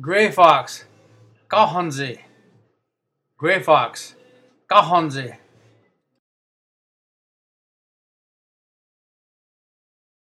Gray Fox, Kahonzi. Gray Fox, Kahonzi.